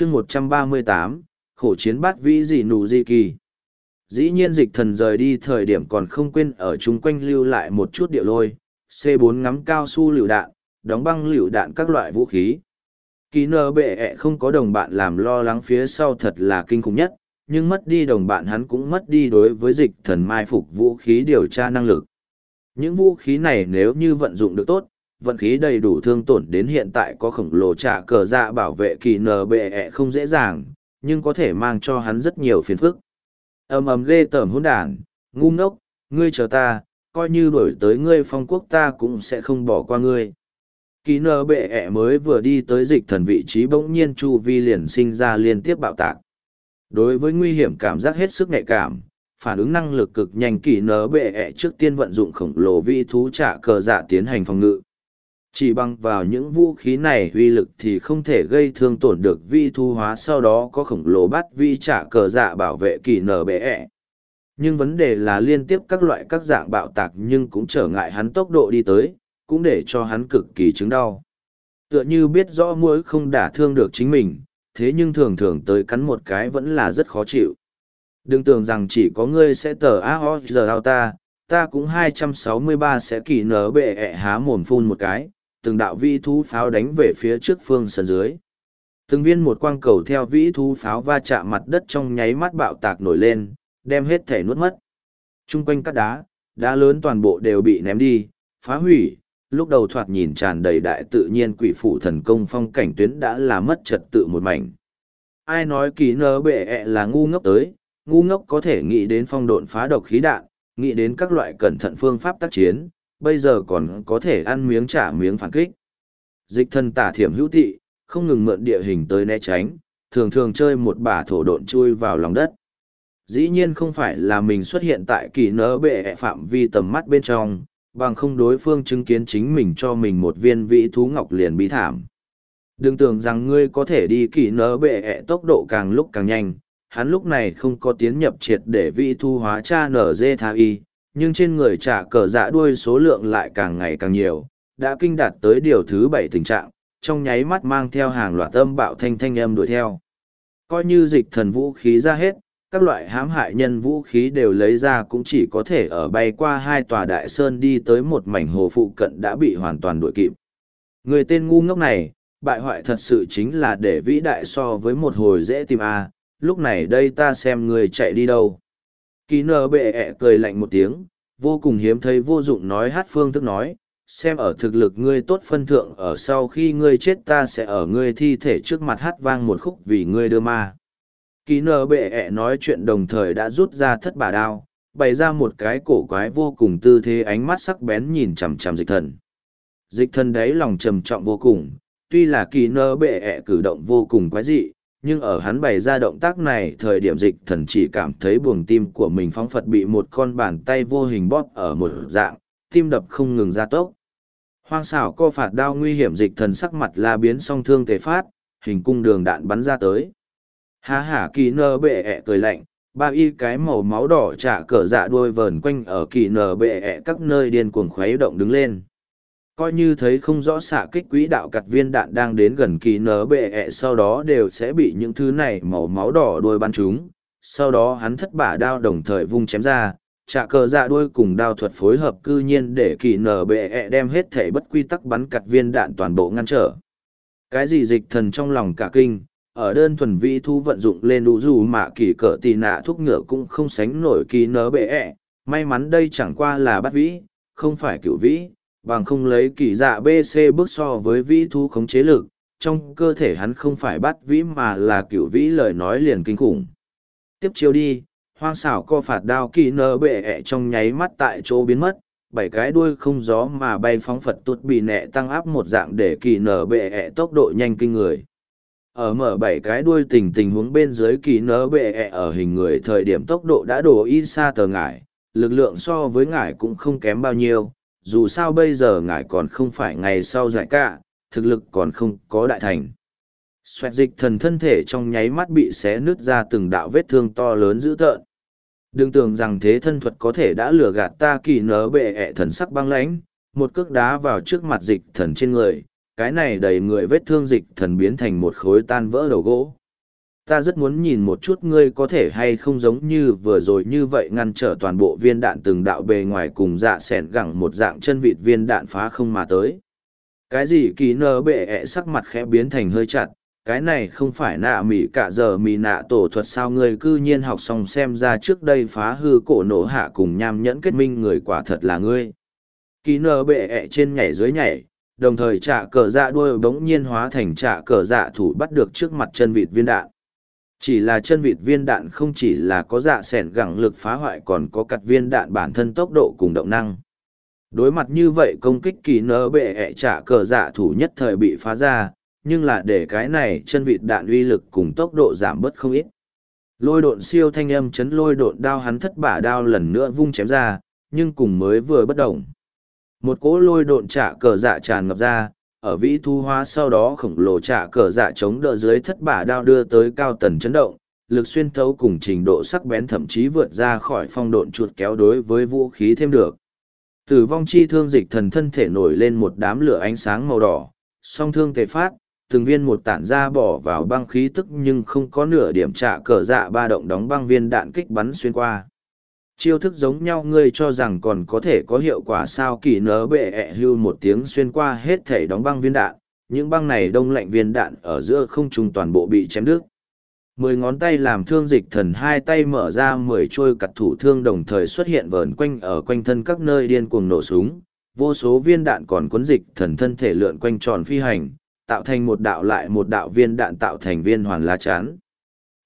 chương một trăm ba mươi tám, khổ chiến bát vĩ dị nụ di kỳ. Dĩ nhiên dịch thần rời đi thời điểm còn không quên ở chung quanh lưu lại một chút điệu lôi, c 4 ngắm cao su lựu đạn, đóng băng lựu đạn các loại vũ khí. Kỳ nơ bệ ẹ không có đồng bạn làm lo lắng phía sau thật là kinh khủng nhất, nhưng mất đi đồng bạn hắn cũng mất đi đối với dịch thần mai phục vũ khí điều tra năng lực. Những vũ khí này nếu như vận dụng được tốt vận khí đầy đủ thương tổn đến hiện tại có khổng lồ trả cờ dạ bảo vệ kỳ nờ bệ ẹ không dễ dàng, nhưng có thể mang cho hắn rất nhiều phiền phức. Ầm ầm ghê tởm hôn đản, ngu ngốc, ngươi chờ ta, coi như đổi tới ngươi phong quốc ta cũng sẽ không bỏ qua ngươi. Kỳ nờ bệ ẹ mới vừa đi tới dịch thần vị trí bỗng nhiên chu vi liền sinh ra liên tiếp bạo tạc. Đối với nguy hiểm cảm giác hết sức nhạy cảm, phản ứng năng lực cực nhanh kỳ nở bệ ẹ trước tiên vận dụng khổng lồ vi thú trả cờ dạ tiến hành phòng ngự chỉ bằng vào những vũ khí này uy lực thì không thể gây thương tổn được vi thu hóa sau đó có khổng lồ bắt vi trả cờ dạ bảo vệ kỳ nở bệ ẹ. Nhưng vấn đề là liên tiếp các loại các dạng bạo tạc nhưng cũng trở ngại hắn tốc độ đi tới, cũng để cho hắn cực kỳ chứng đau. Tựa như biết rõ mũi không đả thương được chính mình, thế nhưng thường thường tới cắn một cái vẫn là rất khó chịu. Đừng tưởng rằng chỉ có ngươi sẽ tờ a ho giờ ta ta cũng 263 sẽ kỳ nở bệ ẹ há mồm phun một cái từng đạo vĩ thú pháo đánh về phía trước phương sân dưới. Từng viên một quang cầu theo vĩ thú pháo va chạm mặt đất trong nháy mắt bạo tạc nổi lên, đem hết thể nuốt mất. Trung quanh các đá, đá lớn toàn bộ đều bị ném đi, phá hủy, lúc đầu thoạt nhìn tràn đầy đại tự nhiên quỷ phủ thần công phong cảnh tuyến đã là mất trật tự một mảnh. Ai nói kỳ nơ bệ ẹ là ngu ngốc tới, ngu ngốc có thể nghĩ đến phong độn phá độc khí đạn, nghĩ đến các loại cẩn thận phương pháp tác chiến, bây giờ còn có thể ăn miếng trả miếng phản kích. Dịch thân tả thiểm hữu thị, không ngừng mượn địa hình tới né tránh, thường thường chơi một bả thổ độn chui vào lòng đất. Dĩ nhiên không phải là mình xuất hiện tại kỳ nỡ bệ phạm vi tầm mắt bên trong, bằng không đối phương chứng kiến chính mình cho mình một viên vĩ thú ngọc liền bí thảm. Đừng tưởng rằng ngươi có thể đi kỳ nỡ bệ tốc độ càng lúc càng nhanh, hắn lúc này không có tiến nhập triệt để vĩ thu hóa cha nở dê tha y, nhưng trên người trả cờ dạ đuôi số lượng lại càng ngày càng nhiều, đã kinh đạt tới điều thứ bảy tình trạng, trong nháy mắt mang theo hàng loạt âm bạo thanh thanh âm đuổi theo. Coi như dịch thần vũ khí ra hết, các loại hãm hại nhân vũ khí đều lấy ra cũng chỉ có thể ở bay qua hai tòa đại sơn đi tới một mảnh hồ phụ cận đã bị hoàn toàn đuổi kịp. Người tên ngu ngốc này, bại hoại thật sự chính là để vĩ đại so với một hồi dễ tìm a à. lúc này đây ta xem người chạy đi đâu kỳ nờ bệ ẹ cười lạnh một tiếng, vô cùng hiếm thấy vô dụng nói hát phương thức nói, xem ở thực lực ngươi tốt phân thượng ở sau khi ngươi chết ta sẽ ở ngươi thi thể trước mặt hát vang một khúc vì ngươi đưa ma. Kỳ nờ bệ ẹ nói chuyện đồng thời đã rút ra thất bà đao, bày ra một cái cổ quái vô cùng tư thế ánh mắt sắc bén nhìn chằm chằm dịch thần. Dịch thần đấy lòng trầm trọng vô cùng, tuy là kỳ nơ bệ ẹ cử động vô cùng quái dị nhưng ở hắn bày ra động tác này thời điểm dịch thần chỉ cảm thấy buồng tim của mình phóng phật bị một con bàn tay vô hình bóp ở một dạng, tim đập không ngừng ra tốc. Hoang xảo co phạt đao nguy hiểm dịch thần sắc mặt la biến song thương tề phát, hình cung đường đạn bắn ra tới. Há hả kỳ nơ bệ ẹ cười lạnh, ba y cái màu máu đỏ trả cờ dạ đuôi vờn quanh ở kỳ nở bệ ẹ các nơi điên cuồng khuấy động đứng lên coi như thấy không rõ xạ kích quỹ đạo cặt viên đạn đang đến gần kỳ nở bệ ẹ, sau đó đều sẽ bị những thứ này màu máu đỏ đuôi bắn chúng sau đó hắn thất bả đao đồng thời vung chém ra, trả cờ dạ đuôi cùng đao thuật phối hợp cư nhiên để kỳ nở bệ ẹ đem hết thể bất quy tắc bắn cặt viên đạn toàn bộ ngăn trở. Cái gì dịch thần trong lòng cả kinh, ở đơn thuần vi thu vận dụng lên đủ dù mà kỳ cỡ tì nạ thuốc ngựa cũng không sánh nổi kỳ nở bệ ẹ. May mắn đây chẳng qua là bắt vĩ, không phải cựu vĩ bằng không lấy kỳ dạ bc bước so với vĩ thu khống chế lực, trong cơ thể hắn không phải bắt vĩ mà là cựu vĩ lời nói liền kinh khủng. Tiếp chiêu đi, hoang xảo co phạt đao kỳ nơ bệ ẹ trong nháy mắt tại chỗ biến mất, bảy cái đuôi không gió mà bay phóng phật tuột bị nẹ tăng áp một dạng để kỳ nở bệ ẹ tốc độ nhanh kinh người. Ở mở bảy cái đuôi tình tình huống bên dưới kỳ nở bệ ẹ ở hình người thời điểm tốc độ đã đổ y xa tờ ngải, lực lượng so với ngải cũng không kém bao nhiêu dù sao bây giờ ngài còn không phải ngày sau giải cả, thực lực còn không có đại thành. Xoẹt dịch thần thân thể trong nháy mắt bị xé nứt ra từng đạo vết thương to lớn dữ tợn. Đừng tưởng rằng thế thân thuật có thể đã lừa gạt ta kỳ nớ bệ ẹ thần sắc băng lãnh, một cước đá vào trước mặt dịch thần trên người, cái này đầy người vết thương dịch thần biến thành một khối tan vỡ đầu gỗ ta rất muốn nhìn một chút ngươi có thể hay không giống như vừa rồi như vậy ngăn trở toàn bộ viên đạn từng đạo bề ngoài cùng dạ sẻn gẳng một dạng chân vịt viên đạn phá không mà tới. Cái gì kỳ nơ bệ ẹ sắc mặt khẽ biến thành hơi chặt, cái này không phải nạ mỉ cả giờ mỉ nạ tổ thuật sao ngươi cư nhiên học xong xem ra trước đây phá hư cổ nổ hạ cùng nham nhẫn kết minh người quả thật là ngươi. Kỳ nơ bệ ẹ trên nhảy dưới nhảy, đồng thời trả cờ dạ đuôi bỗng nhiên hóa thành trả cờ dạ thủ bắt được trước mặt chân vịt viên đạn chỉ là chân vịt viên đạn không chỉ là có dạ s ẻ n gẳng lực phá hoại còn có cặt viên đạn bản thân tốc độ cùng động năng. Đối mặt như vậy công kích kỳ nở bệ ẹ trả cờ dạ thủ nhất thời bị phá ra, nhưng là để cái này chân vịt đạn uy lực cùng tốc độ giảm bớt không ít. Lôi độn siêu thanh âm chấn lôi độn đao hắn thất bả đao lần nữa vung chém ra, nhưng cùng mới vừa bất động. Một cỗ lôi độn trả cờ dạ tràn ngập ra ở vĩ thu hóa sau đó khổng lồ trả cờ dạ chống đỡ dưới thất bả đao đưa tới cao tần chấn động, lực xuyên thấu cùng trình độ sắc bén thậm chí vượt ra khỏi phong độn chuột kéo đối với vũ khí thêm được. Tử vong chi thương dịch thần thân thể nổi lên một đám lửa ánh sáng màu đỏ, song thương tề phát, từng viên một tản ra bỏ vào băng khí tức nhưng không có nửa điểm trả cờ dạ ba động đóng băng viên đạn kích bắn xuyên qua chiêu thức giống nhau, ngươi cho rằng còn có thể có hiệu quả sao? Kỳ nớ bệ ẹ hưu một tiếng xuyên qua hết thể đóng băng viên đạn, những băng này đông lạnh viên đạn ở giữa không trùng toàn bộ bị chém đứt. Mười ngón tay làm thương dịch thần, hai tay mở ra mười trôi cặt thủ thương đồng thời xuất hiện vờn quanh ở quanh thân các nơi điên cuồng nổ súng. Vô số viên đạn còn cuốn dịch thần thân thể lượn quanh tròn phi hành, tạo thành một đạo lại một đạo viên đạn tạo thành viên hoàn lá chắn.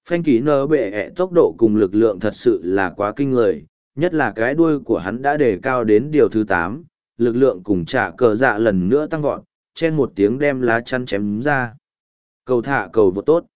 Phanh ký nơ bệ ẹ tốc độ cùng lực lượng thật sự là quá kinh người, nhất là cái đuôi của hắn đã đề cao đến điều thứ tám, lực lượng cùng trả cờ dạ lần nữa tăng vọt, trên một tiếng đem lá chăn chém ra. Cầu thả cầu vượt tốt.